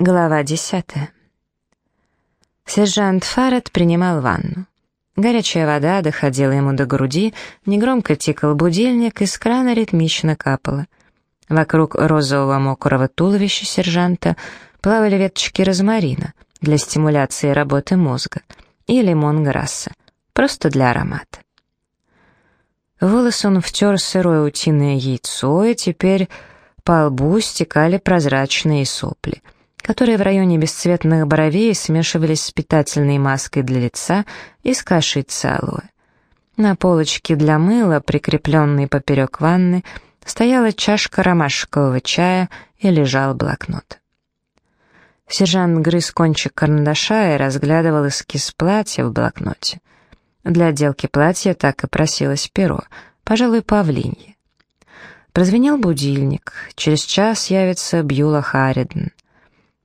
Глава десятая. Сержант Фаррет принимал ванну. Горячая вода доходила ему до груди, негромко тикал будильник, из крана ритмично капала. Вокруг розового мокрого туловища сержанта плавали веточки розмарина для стимуляции работы мозга и лимонграсса, просто для аромата. Волос он втер сырое утиное яйцо, и теперь по лбу стекали прозрачные сопли — которые в районе бесцветных бровей смешивались с питательной маской для лица и с кашицей алоэ. На полочке для мыла, прикрепленной поперек ванны, стояла чашка ромашкового чая и лежал блокнот. Сержант грыз кончик карандаша и разглядывал эскиз платья в блокноте. Для отделки платья так и просилось перо, пожалуй, павлинье. Прозвенел будильник. Через час явится Бьюла Харриден.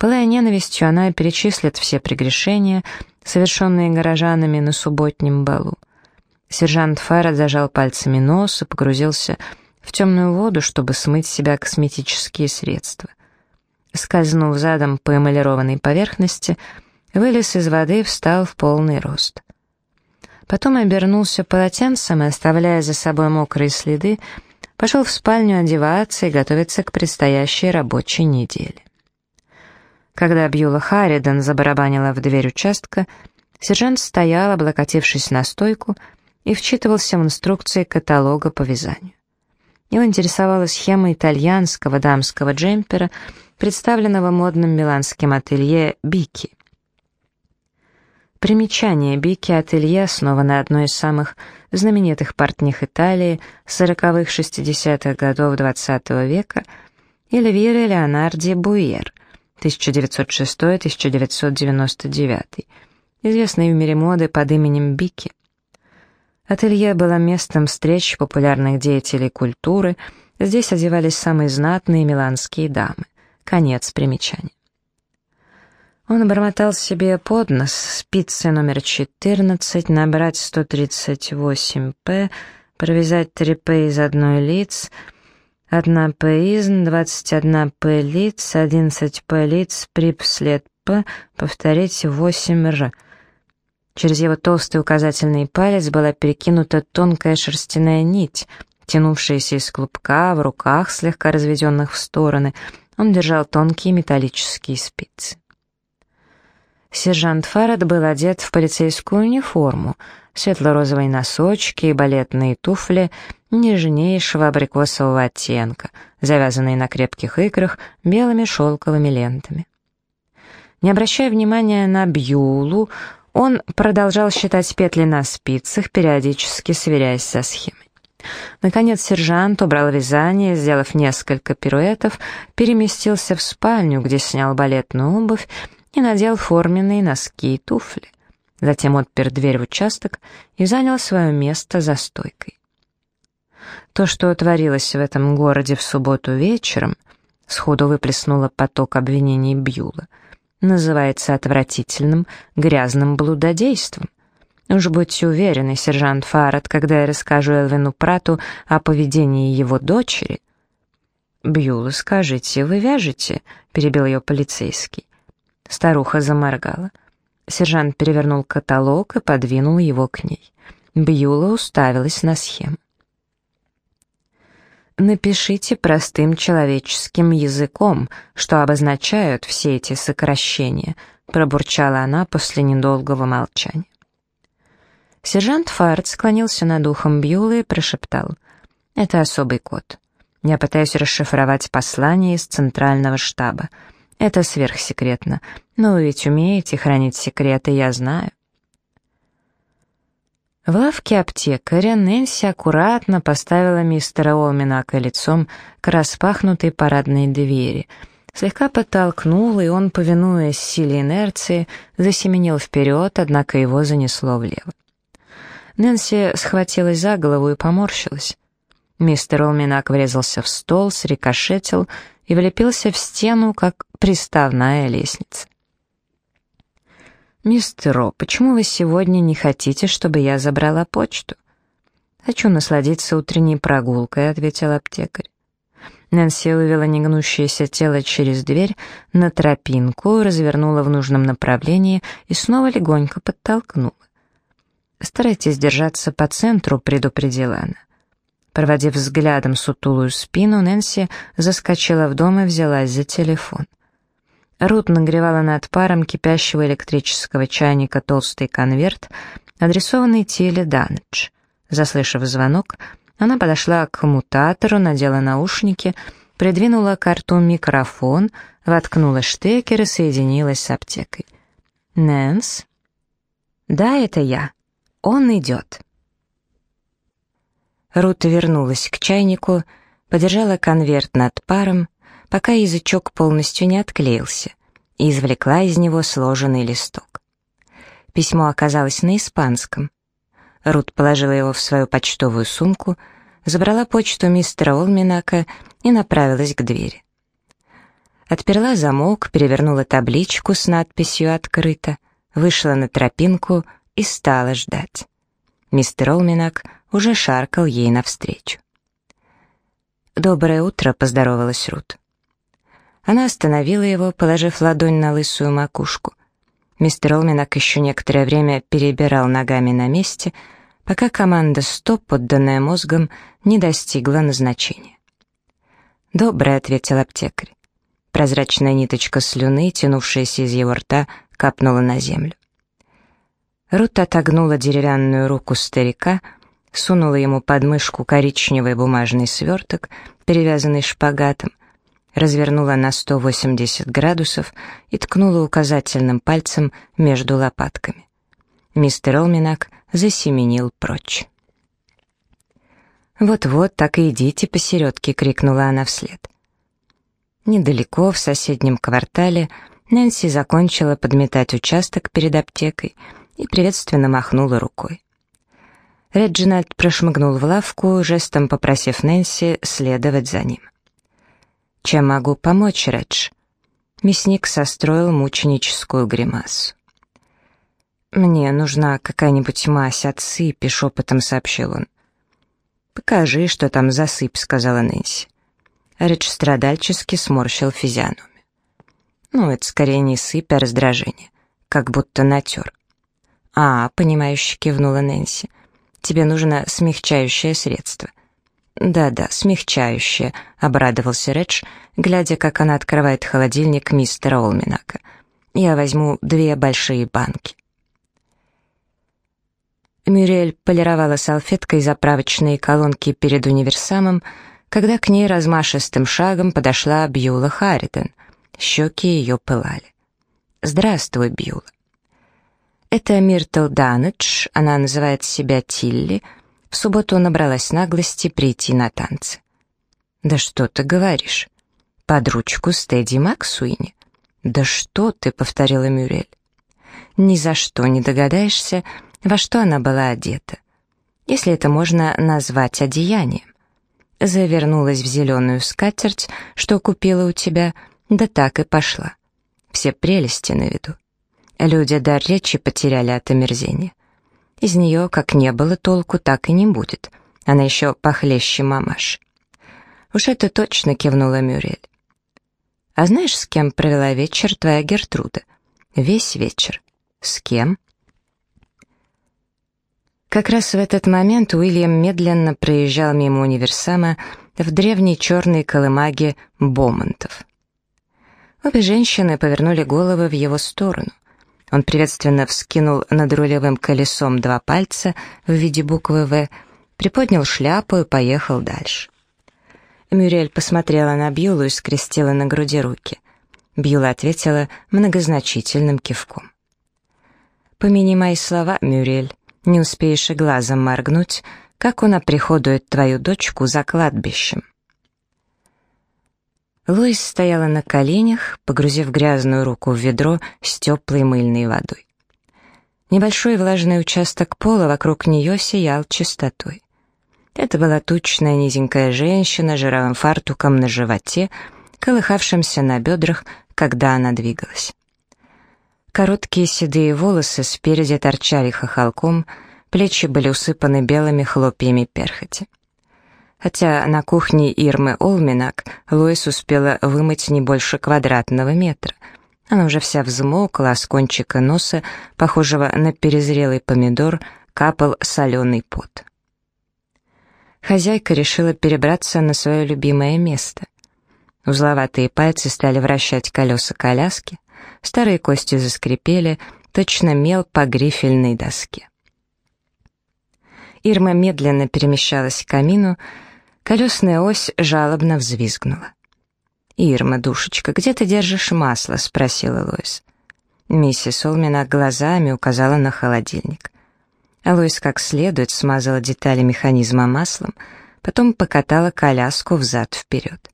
Пылая ненавистью, она перечислит все прегрешения, совершенные горожанами на субботнем балу. Сержант Фаррет зажал пальцами нос и погрузился в темную воду, чтобы смыть с себя косметические средства. Скользнув задом по эмалированной поверхности, вылез из воды и встал в полный рост. Потом обернулся полотенцем и, оставляя за собой мокрые следы, пошел в спальню одеваться и готовиться к предстоящей рабочей неделе. Когда Бьюла Харридан забарабанила в дверь участка, сержант стоял, облокотившись на стойку, и вчитывался в инструкции каталога по вязанию. Его интересовала схема итальянского дамского джемпера, представленного модным миланским ателье «Бики». Примечание Бики ателье основано одной из самых знаменитых портних Италии 40-х-60-х годов XX -го века Эльвиры Леонарди Буйер, 1906-1999, известный в мире моды под именем Бики. Ателье было местом встреч популярных деятелей культуры, здесь одевались самые знатные миланские дамы. Конец примечания. Он бормотал себе под нос, спицы номер 14, набрать 138П, провязать 3П из одной лиц — Одна П изн, 21 П лиц, 11 П лиц, прип след П, повторить 8 Р. Через его толстый указательный палец была перекинута тонкая шерстяная нить, тянувшаяся из клубка, в руках, слегка разведенных в стороны, он держал тонкие металлические спицы. Сержант Фарад был одет в полицейскую униформу, светло-розовые носочки и балетные туфли нежнейшего абрикосового оттенка, завязанные на крепких икрах белыми шелковыми лентами. Не обращая внимания на Бьюлу, он продолжал считать петли на спицах, периодически сверяясь со схемой. Наконец сержант убрал вязание, сделав несколько пируэтов, переместился в спальню, где снял балетную обувь и надел форменные носки и туфли. Затем отпер дверь в участок и занял свое место за стойкой. То, что творилось в этом городе в субботу вечером, сходу выплеснуло поток обвинений Бьюла, называется отвратительным, грязным блудодейством. Уж будьте уверены, сержант Фаррет, когда я расскажу Элвину Прату о поведении его дочери. «Бьюла, скажите, вы вяжете?» — перебил ее полицейский. Старуха заморгала. Сержант перевернул каталог и подвинул его к ней. Бьюла уставилась на схему. Напишите простым человеческим языком, что обозначают все эти сокращения, пробурчала она после недолгого молчания. Сержант Фарт склонился над ухом Бьюлы и прошептал. «Это особый код. Я пытаюсь расшифровать послание из центрального штаба. Это сверхсекретно. Но вы ведь умеете хранить секреты, я знаю. В лавке аптекаря Нэнси аккуратно поставила мистера Олминака лицом к распахнутой парадной двери, слегка подтолкнула, и он, повинуясь силе инерции, засеменил вперед, однако его занесло влево. Нэнси схватилась за голову и поморщилась. Мистер Олминак врезался в стол, срикошетил и влепился в стену, как приставная лестница. «Мистер Ро, почему вы сегодня не хотите, чтобы я забрала почту?» «Хочу насладиться утренней прогулкой», — ответил аптекарь. Нэнси вывела негнущееся тело через дверь на тропинку, развернула в нужном направлении и снова легонько подтолкнула. «Старайтесь держаться по центру», — предупредила она. Проводив взглядом сутулую спину, Нэнси заскочила в дом и взялась за телефон. Рут нагревала над паром кипящего электрического чайника толстый конверт, адресованный Тиле Данедж. Заслышав звонок, она подошла к коммутатору, надела наушники, придвинула к рту микрофон, воткнула штекер и соединилась с аптекой. «Нэнс?» «Да, это я. Он идет». Рут вернулась к чайнику, подержала конверт над паром, пока язычок полностью не отклеился, и извлекла из него сложенный листок. Письмо оказалось на испанском. Рут положила его в свою почтовую сумку, забрала почту мистера Олминака и направилась к двери. Отперла замок, перевернула табличку с надписью «Открыто», вышла на тропинку и стала ждать. Мистер Олминак уже шаркал ей навстречу. «Доброе утро», — поздоровалась Рут. Она остановила его, положив ладонь на лысую макушку. Мистер Олминак еще некоторое время перебирал ногами на месте, пока команда «Стоп», подданная мозгом, не достигла назначения. «Доброе», — ответил аптекарь. Прозрачная ниточка слюны, тянувшаяся из его рта, капнула на землю. Рут отогнула деревянную руку старика, сунула ему под мышку коричневый бумажный сверток, перевязанный шпагатом, развернула на 180 градусов и ткнула указательным пальцем между лопатками. Мистер Олминак засеменил прочь. «Вот-вот, так и идите посередке», — крикнула она вслед. Недалеко, в соседнем квартале, Нэнси закончила подметать участок перед аптекой — и приветственно махнула рукой. Реджинальд прошмыгнул в лавку, жестом попросив Нэнси следовать за ним. «Чем могу помочь, Редж?» Мясник состроил мученическую гримасу. «Мне нужна какая-нибудь мазь от сыпи», — шепотом сообщил он. «Покажи, что там за сыпь», — сказала Нэнси. Редж страдальчески сморщил физиономию. «Ну, это скорее не сыпь, а раздражение, как будто натер. «А, понимающе кивнула Нэнси. Тебе нужно смягчающее средство». «Да-да, смягчающее», — обрадовался Редж, глядя, как она открывает холодильник мистера Олминака. «Я возьму две большие банки». Мюрель полировала салфеткой заправочные колонки перед универсамом, когда к ней размашистым шагом подошла Бьюла Харритон. Щеки ее пылали. «Здравствуй, Бьюла». Это Миртл Данедж, она называет себя Тилли, в субботу набралась наглости прийти на танцы. «Да что ты говоришь? Под ручку с Тедди Максуини?» «Да что ты?» — повторила Мюрель. «Ни за что не догадаешься, во что она была одета, если это можно назвать одеянием. Завернулась в зеленую скатерть, что купила у тебя, да так и пошла. Все прелести на виду. Люди дар речи потеряли от омерзения. Из нее как не было толку, так и не будет. Она еще похлеще мамаш. «Уж это точно», — кивнула Мюрель. «А знаешь, с кем провела вечер твоя Гертруда?» «Весь вечер». «С кем?» Как раз в этот момент Уильям медленно проезжал мимо универсама в древней черной колымаге Бомонтов. Обе женщины повернули головы в его сторону. Он приветственно вскинул над рулевым колесом два пальца в виде буквы «В», приподнял шляпу и поехал дальше. Мюрель посмотрела на Бьюлу и скрестила на груди руки. Бьюла ответила многозначительным кивком. «Помяни мои слова, Мюрель, не успеешь и глазом моргнуть, как он оприходует твою дочку за кладбищем». Луис стояла на коленях, погрузив грязную руку в ведро с теплой мыльной водой. Небольшой влажный участок пола вокруг нее сиял чистотой. Это была тучная низенькая женщина с жировым фартуком на животе, колыхавшимся на бедрах, когда она двигалась. Короткие седые волосы спереди торчали хохолком, плечи были усыпаны белыми хлопьями перхоти. Хотя на кухне Ирмы Олминак Лоис успела вымыть не больше квадратного метра. Она уже вся взмокла, а с кончика носа, похожего на перезрелый помидор, капал соленый пот. Хозяйка решила перебраться на свое любимое место. Узловатые пальцы стали вращать колеса коляски, старые кости заскрипели, точно мел по грифельной доске. Ирма медленно перемещалась к камину, колесная ось жалобно взвизгнула. «Ирма, душечка, где ты держишь масло?» — спросила Лоис. Миссис Олмина глазами указала на холодильник. Лоис как следует смазала детали механизма маслом, потом покатала коляску взад-вперед.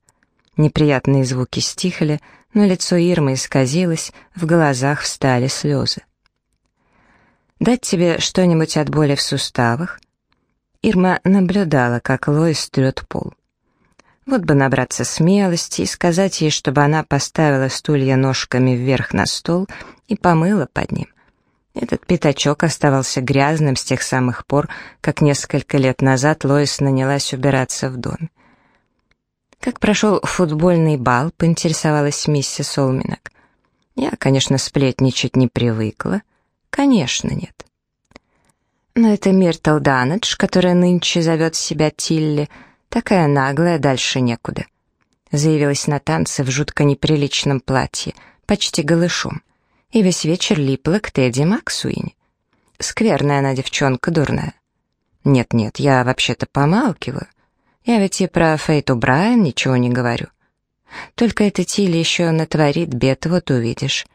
Неприятные звуки стихли, но лицо Ирмы исказилось, в глазах встали слезы. «Дать тебе что-нибудь от боли в суставах?» Ирма наблюдала, как Лоис трет пол. Вот бы набраться смелости и сказать ей, чтобы она поставила стулья ножками вверх на стол и помыла под ним. Этот пятачок оставался грязным с тех самых пор, как несколько лет назад Лоис нанялась убираться в доме. «Как прошел футбольный бал?» — поинтересовалась миссис Олминак. «Я, конечно, сплетничать не привыкла». «Конечно, нет». Но это Миртл Данедж, которая нынче зовет себя Тилли, такая наглая, дальше некуда. Заявилась на танцы в жутко неприличном платье, почти голышом, и весь вечер липла к Тедди Максуини. Скверная она девчонка, дурная. Нет-нет, я вообще-то помалкиваю. Я ведь и про Фейту Брайан ничего не говорю. Только эта Тилли еще натворит бед, вот увидишь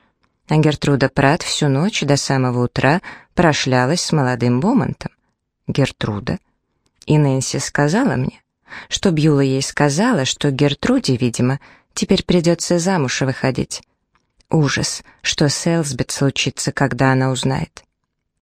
а Гертруда Прат всю ночь до самого утра прошлялась с молодым Бомонтом. Гертруда. И Нэнси сказала мне, что Бьюла ей сказала, что Гертруде, видимо, теперь придется замуж выходить. Ужас, что с Элсбет случится, когда она узнает.